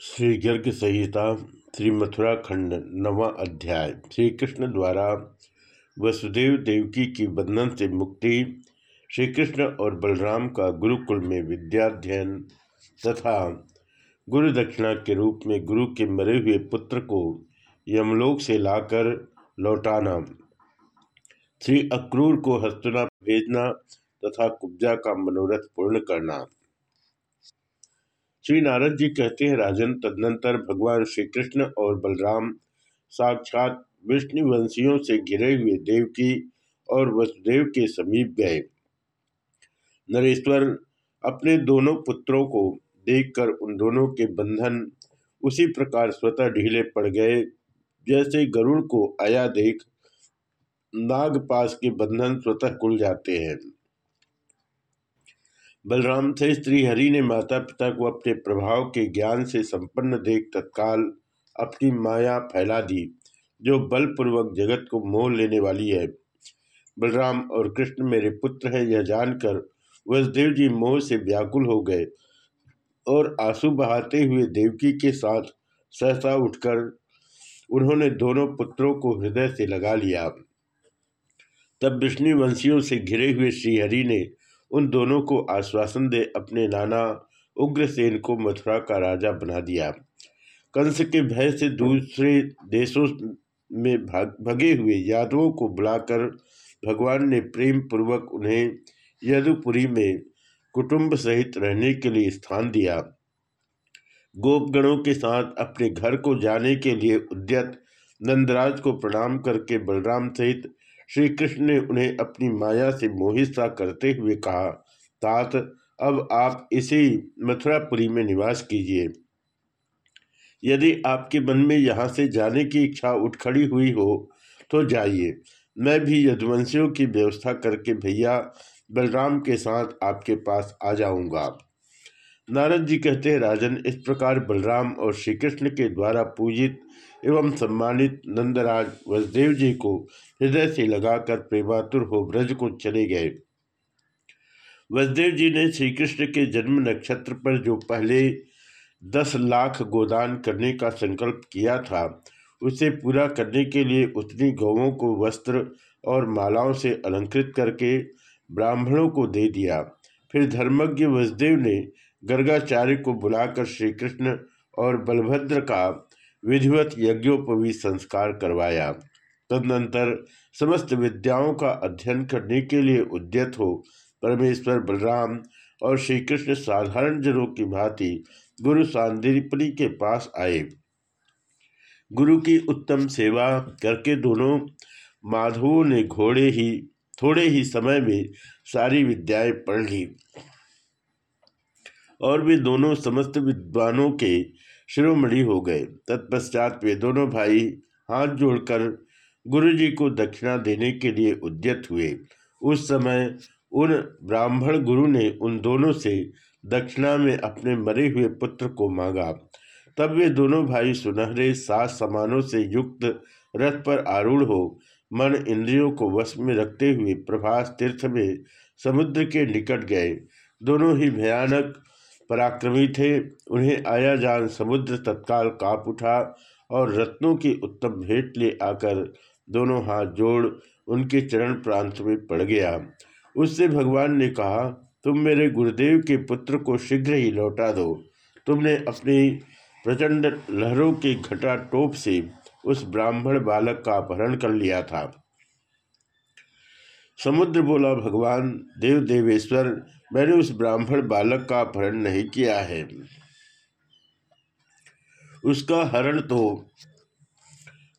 श्री गर्ग संहिता श्री मथुरा खंड नवा अध्याय श्री कृष्ण द्वारा वसुदेव देवकी की बंधन से मुक्ति श्री कृष्ण और बलराम का गुरुकुल में विद्याध्ययन तथा गुरु दक्षिणा के रूप में गुरु के मरे हुए पुत्र को यमलोक से लाकर लौटाना, श्री अक्रूर को हस्तुना भेजना तथा कुब्जा का मनोरथ पूर्ण करना। श्री नारद जी कहते हैं, राजन तदनंतर भगवान श्री कृष्ण और बलराम साक्षात विष्णुवंशियों से घिरे हुए देवकी और वसुदेव के समीप गए। नरेश्वर अपने दोनों पुत्रों को देखकर उन दोनों के बंधन उसी प्रकार स्वतः ढीले पड़ गए, जैसे गरुड़ को आया देख नागपास के बंधन स्वतः खुल जाते हैं। बलराम थे, स्त्री हरि ने माता पिता को अपने प्रभाव के ज्ञान से संपन्न देख तत्काल अपनी माया फैला दी, जो बलपूर्वक जगत को मोह लेने वाली है। बलराम और कृष्ण मेरे पुत्र हैं, यह जानकर वसुदेव जी मोह से व्याकुल हो गए और आँसू बहाते हुए देवकी के साथ सहसा उठकर उन्होंने दोनों पुत्रों को हृदय से लगा लिया। तब विष्णुवंशियों से घिरे हुए श्रीहरि ने उन दोनों को आश्वासन दे अपने नाना उग्रसेन को मथुरा का राजा बना दिया। कंस के भय से दूसरे देशों में भाग, भगे हुए यादवों को बुलाकर भगवान ने प्रेम पूर्वक उन्हें यदुपुरी में कुटुंब सहित रहने के लिए स्थान दिया। गोपगणों के साथ अपने घर को जाने के लिए उद्यत नंदराज को प्रणाम करके बलराम सहित श्री कृष्ण ने उन्हें अपनी माया से मोहित सा करते हुए कहा, तात, अब आप इसी मथुरापुरी में निवास कीजिए। यदि आपके मन में यहाँ से जाने की इच्छा उठ खड़ी हुई हो तो जाइए। मैं भी यदुवंशियों की व्यवस्था करके भैया बलराम के साथ आपके पास आ जाऊँगा। नारद जी कहते हैं, राजन, इस प्रकार बलराम और श्री कृष्ण के द्वारा पूजित एवं सम्मानित नंदराज वसुदेव जी को हृदय से लगाकर प्रेमातुर हो ब्रज को चले गए। वसुदेव जी ने श्री कृष्ण के जन्म नक्षत्र पर जो पहले दस लाख गोदान करने का संकल्प किया था, उसे पूरा करने के लिए उतनी गौवों को वस्त्र और मालाओं से अलंकृत करके ब्राह्मणों को दे दिया। फिर धर्मज्ञ वसुदेव ने गर्गाचार्य को बुलाकर श्री कृष्ण और बलभद्र का विधिवत यज्ञोपवी संस्कार करवाया। तदनंतर समस्त विद्याओं का अध्ययन करने के लिए उद्यत हो परमेश्वर बलराम और श्री कृष्ण साधारण जनों की भांति गुरु सांदीपनी के पास आए। गुरु की उत्तम सेवा करके दोनों माधवों ने घोड़े ही, थोड़े ही समय में सारी विद्याएँ पढ़ ली। और वे दोनों समस्त विद्वानों के शिरोमणि हो गए। तत्पश्चात वे दोनों भाई हाथ जोड़कर गुरु जी को दक्षिणा देने के लिए उद्यत हुए। उस समय उन ब्राह्मण गुरु ने उन दोनों से दक्षिणा में अपने मरे हुए पुत्र को मांगा। तब वे दोनों भाई सुनहरे सात समानों से युक्त रथ पर आरूढ़ हो, मन इंद्रियों को वश में रखते हुए प्रभास तीर्थ में समुद्र के निकट गए। दोनों ही भयानक पराक्रमी थे। उन्हें आया जान समुद्र तत्काल काप उठा और रत्नों की उत्तम भेंट ले आकर दोनों हाथ जोड़ उनके चरण प्रांत में पड़ गया। उससे भगवान ने कहा, तुम मेरे गुरुदेव के पुत्र को शीघ्र ही लौटा दो। तुमने अपनी प्रचंड लहरों की घटा टोप से उस ब्राह्मण बालक का अपहरण कर लिया था। समुद्र बोला, भगवान देव देवेश्वर मैंने उस ब्राह्मण बालक का अपहरण नहीं किया है। उसका हरण तो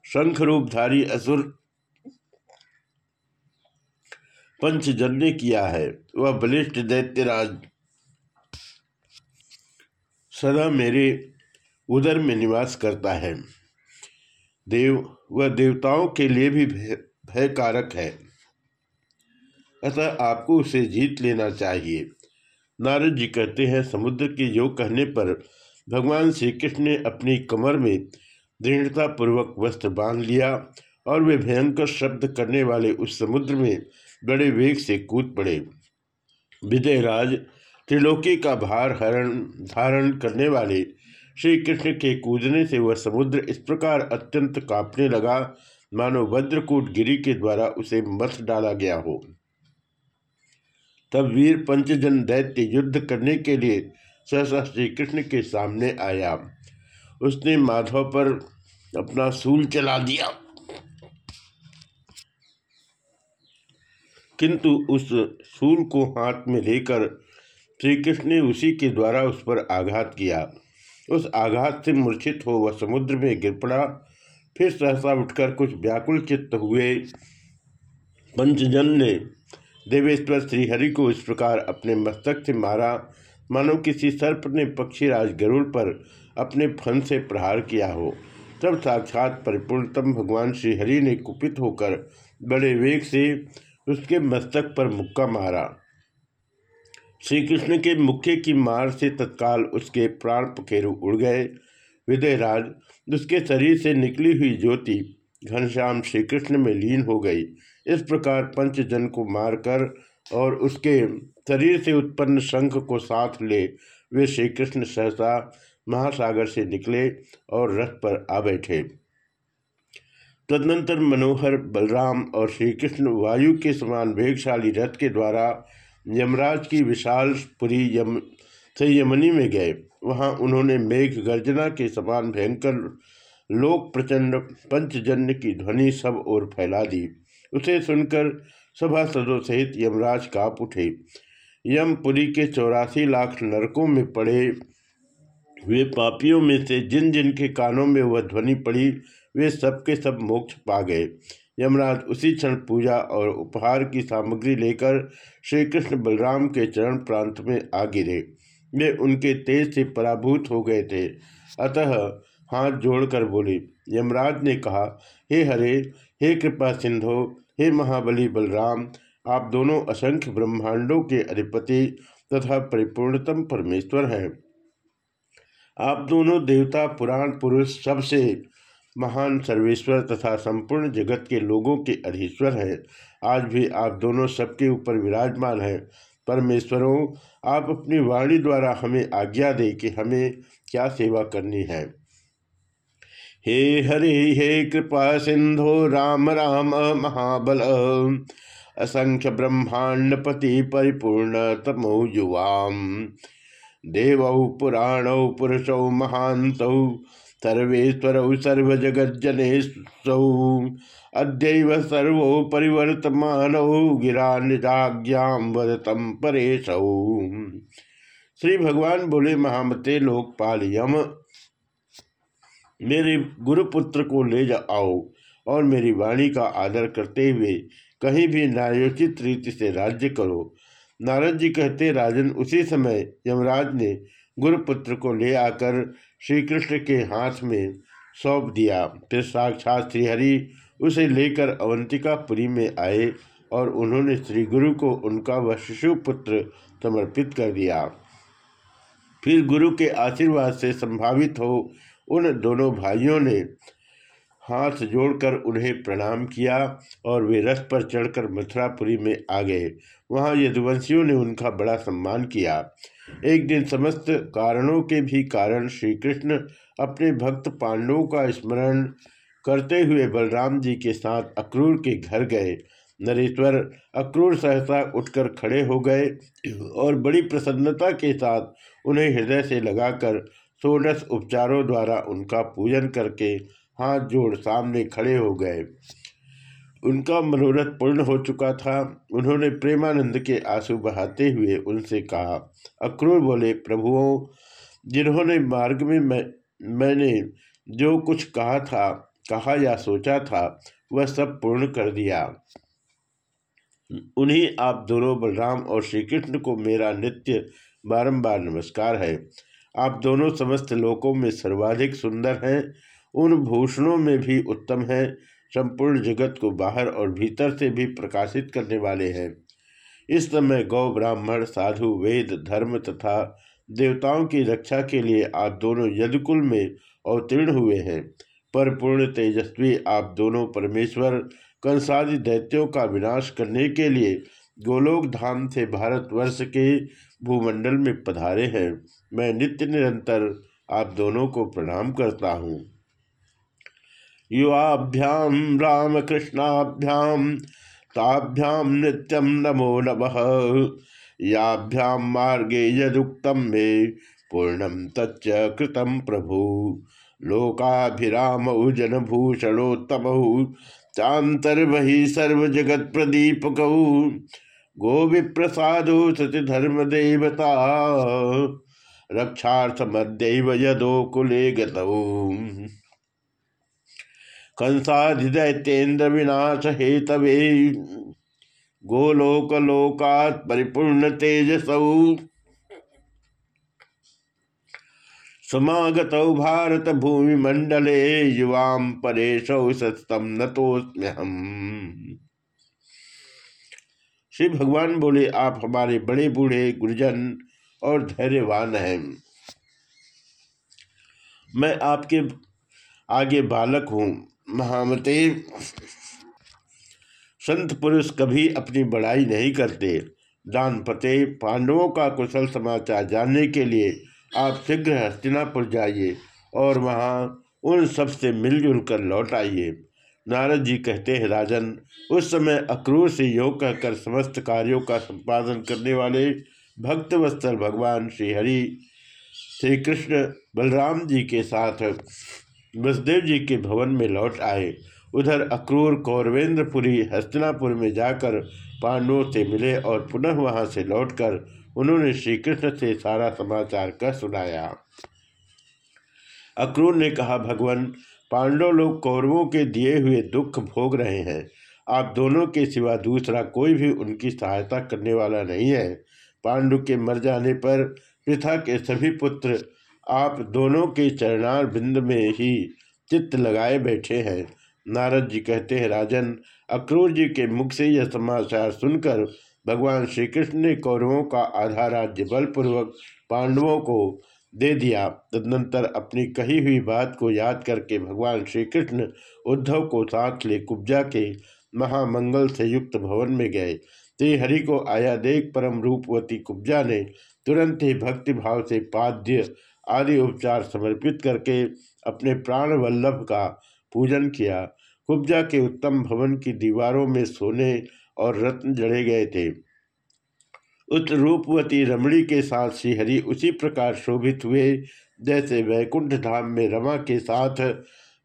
शंख रूपधारी असुर पंचजन ने किया है। वह बलिष्ठ दैत्यराज, सदा मेरे उदर में निवास करता है। देव, वह देवताओं के लिए भी भयकारक है। अतः आपको उसे जीत लेना चाहिए। नारद जी कहते हैं, समुद्र के योग कहने पर भगवान श्री कृष्ण ने अपनी कमर में दृढ़तापूर्वक वस्त्र बाँध लिया और वे भयंकर शब्द करने वाले उस समुद्र में बड़े वेग से कूद पड़े। विजयराज त्रिलोकी का भार हरण, धारण करने वाले श्री कृष्ण के कूदने से वह समुद्र इस प्रकार अत्यंत कांपने लगा, मानो वज्रकूट गिरी के द्वारा उसे मथ डाला गया हो। तब वीर पंचजन दैत्य युद्ध करने के लिए सहसा श्री कृष्ण के सामने आया। उसने माधव पर अपना सूल चला दिया। किंतु उस सूल को हाथ में लेकर श्री कृष्ण ने उसी के द्वारा उस पर आघात किया। उस आघात से मूर्छित हो वह समुद्र में गिर पड़ा। फिर सहसा उठकर कुछ व्याकुल चित्त हुए। पंचजन ने देवेश्वर श्रीहरि को इस प्रकार अपने मस्तक से मारा। मानो किसी सर्प ने पक्षीराज गरुड़ पर अपने फन से प्रहार किया हो। तब साक्षात परिपूर्णतम भगवान श्रीहरि ने कुपित होकर बड़े वेग से उसके मस्तक पर मुक्का मारा। श्री कृष्ण के मुक्के की मार से तत्काल उसके प्राण पखेरु उड़ गए। विदयराज उसके शरीर से निकली हुई ज्योति घनश्याम श्री कृष्ण में लीन हो गई। इस प्रकार पंचजन को मारकर और उसके शरीर से उत्पन्न शंख को साथ ले वे श्री कृष्ण सहसा महासागर से निकले और रथ पर आ बैठे। तदनंतर मनोहर, बलराम और श्री कृष्ण वायु के समान वेगशाली रथ के द्वारा यमराज की विशाल पुरी यम से यमनी में गए। वहाँ उन्होंने मेघ गर्जना के समान भयंकर लोक प्रचंड पंचजन्य की ध्वनि सब ओर फैला दी। उसे सुनकर सभासदों सहित यमराज काप उठे। यमपुरी के चौरासी लाख नरकों में पड़े वे पापियों में से जिन जिन के कानों में वह ध्वनि पड़ी, वे सबके सब मोक्ष पा गए। यमराज उसी क्षण पूजा और उपहार की सामग्री लेकर श्री कृष्ण बलराम के चरण प्रांत में आ गिरे। वे उनके तेज से पराभूत हो गए थे। अतः हाथ जोड़कर बोले, यमराज ने कहा, हे हरे, हे कृपा सिंधो, हे महाबली बलराम, आप दोनों असंख्य ब्रह्मांडों के अधिपति तथा परिपूर्णतम परमेश्वर हैं। आप दोनों देवता, पुराण, पुरुष, सबसे महान सर्वेश्वर तथा संपूर्ण जगत के लोगों के अधीश्वर हैं। आज भी आप दोनों सबके ऊपर विराजमान हैं। परमेश्वरों, आप अपनी वाणी द्वारा हमें आज्ञा दें कि हमें क्या सेवा करनी है। हे हरे, हे कृपा सिंधो राम राम, महाबल। असंख्य ब्रह्मांडपति परिपूर्ण तमो युवाम। देव, पुराणौ, पुरुषौ, महान्तौ, सर्वेश्वरौ सर्वजगज्जनेशौ अद्यैव सर्वो परिवर्तमानौ गिरा निजाज्ञां वदतम परेशौ। श्री भगवान बोले, महामते लोकपाल यम मेरे गुरुपुत्र को ले जाओ और मेरी वाणी का आदर करते हुए कहीं भी न्यायोचित रीति से राज्य करो। नारद जी कहते, राजन, उसी समय यमराज ने गुरुपुत्र को ले आकर श्री कृष्ण के हाथ में सौंप दिया। फिर साक्षात श्रीहरि उसे लेकर अवंतिकापुरी में आए और उन्होंने श्री गुरु को उनका वह शिशु पुत्र समर्पित कर दिया। फिर गुरु के आशीर्वाद से संभावित हो उन दोनों भाइयों ने हाथ जोड़कर उन्हें प्रणाम किया और वे रथ पर चढ़कर मथुरापुरी में आ गए। वहाँ यदुवंशियों ने उनका बड़ा सम्मान किया। एक दिन समस्त कारणों के भी कारण श्री कृष्ण अपने भक्त पांडवों का स्मरण करते हुए बलराम जी के साथ अक्रूर के घर गए। नरेश्वर अक्रूर सहसा उठकर खड़े हो गए और बड़ी प्रसन्नता के साथ उन्हें हृदय से लगाकर षोडश उपचारों द्वारा उनका पूजन करके हाथ जोड़ सामने खड़े हो गए। उनका मनोरथ पूर्ण हो चुका था। उन्होंने प्रेमानंद के आँसू बहाते हुए उनसे कहा, अक्रूर बोले, प्रभुओं, जिन्होंने मार्ग में मैं, मैंने जो कुछ कहा था, कहा या सोचा था, वह सब पूर्ण कर दिया। उन्हीं आप दोनों बलराम और श्री कृष्ण को मेरा नित्य बारंबार नमस्कार है। आप दोनों समस्त लोकों में सर्वाधिक सुंदर हैं, उन भूषणों में भी उत्तम हैं, संपूर्ण जगत को बाहर और भीतर से भी प्रकाशित करने वाले हैं। इस समय गौ, ब्राह्मण, साधु, वेद, धर्म तथा देवताओं की रक्षा के लिए आप दोनों यदकुल में अवतीर्ण हुए हैं। पर पूर्ण तेजस्वी आप दोनों परमेश्वर, कंसादि दैत्यों का विनाश करने के लिए गोलोक धाम से भारतवर्ष के भूमंडल में पधारे हैं। मैं नित्य निरंतर आप दोनों को प्रणाम करता हूँ। युवाभ्याम रामकृष्णाभ्याम ताभ्याम नित्यम नमो नमः। याभ्याम मार्गे यदुक्तम मे पूर्णम तच्च कृतम प्रभु। लोकाभिराम जन भूषणोत्तम चातर्वि सर्वजगत प्रदीपक गोविप्रसादो सति धर्म देवता रक्षार्थ मध्यव यदो कुले कंसाधिदैत्येन्द्र विनाश हेतवे गोलोकलोकात् परिपूर्ण तेजसौ समागत भारत भूमि मंडले युवाम परेशौ सतम नतोस्म्यहम श्री भगवान बोले, आप हमारे बड़े बूढ़े गुरुजन और धैर्यवान हैं। मैं आपके आगे बालक हूँ। महामते, संत पुरुष कभी अपनी बड़ाई नहीं करते। दान पते पांडवों का कुशल समाचार जानने के लिए आप शीघ्र हस्तिनापुर जाइए और वहाँ उन सबसे मिलजुल कर लौट आइए। नारद जी कहते हैं, राजन, उस समय अक्रूर से योग कहकर समस्त कार्यों का संपादन करने वाले भक्त वस्त्र भगवान श्री हरि, श्री कृष्ण बलराम जी के साथ बसदेव जी के भवन में लौट आए। उधर अक्रूर कौरवेंद्रपुरी हस्तिनापुर में जाकर पांडवों से मिले और पुनः वहाँ से लौटकर उन्होंने श्री कृष्ण से सारा समाचार कह सुनाया। अक्रूर ने कहा, भगवान पांडव लोग कौरवों के दिए हुए दुख भोग रहे हैं। आप दोनों के सिवा दूसरा कोई भी उनकी सहायता करने वाला नहीं है। पांडु के मर जाने पर पृथा के सभी पुत्र आप दोनों के चरणार बिंद में ही चित्त लगाए बैठे हैं। नारद जी कहते हैं, राजन, अक्रूर जी के मुख से यह समाचार सुनकर भगवान श्री कृष्ण ने कौरवों का आधा राज्य बलपूर्वक पांडवों को दे दिया। तदनंतर अपनी कही हुई बात को याद करके भगवान श्री कृष्ण उद्धव को साथ ले कुब्जा के महामंगल से युक्त भवन में गए। श्रीहरि को आया देख परम रूपवती कुब्जा ने तुरंत ही भक्ति भाव से पाद्य आदि उपचार समर्पित करके अपने प्राण वल्लभ का पूजन किया। कुब्जा के उत्तम भवन की दीवारों में सोने और रत्न जड़े गए थे। उस रूपवती रमणी के साथ श्रीहरि उसी प्रकार शोभित हुए, जैसे वैकुंठ धाम में रमा के साथ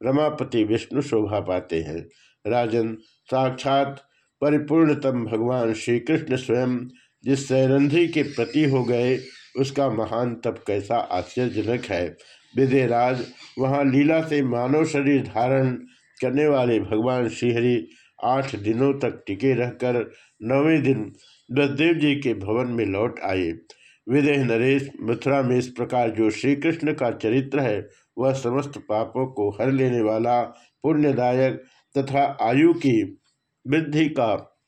रमापति विष्णु शोभा पाते हैं। राजन, साक्षात परिपूर्णतम भगवान श्री कृष्ण स्वयं जिस सैरंधी के प्रति हो गए, उसका महान तप कैसा आश्चर्यजनक है। विदयराज वहाँ लीला से मानव शरीर धारण करने वाले भगवान श्रीहरि आठ दिनों तक टिके रहकर नौवें दिन बसदेव जी के भवन में लौट आए। विदेह नरेश, मथुरा में इस प्रकार जो श्री कृष्ण का चरित्र है, वह समस्त पापों को हर लेने वाला, पुण्यदायक तथा आयु की वृद्धि का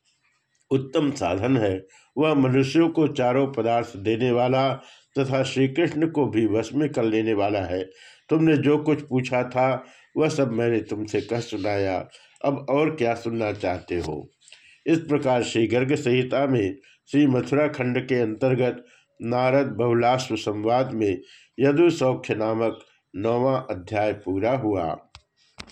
उत्तम साधन है। वह मनुष्यों को चारों पदार्थ देने वाला तथा श्री कृष्ण को भी वश में कर लेने वाला है। तुमने जो कुछ पूछा था, वह सब मैंने तुमसे कह सुनाया। अब और क्या सुनना चाहते हो? इस प्रकार श्री गर्ग संहिता में श्री मथुरा खंड के अंतर्गत नारद बहुलाश्व संवाद में यदु सौख्य नामक नौवा अध्याय पूरा हुआ।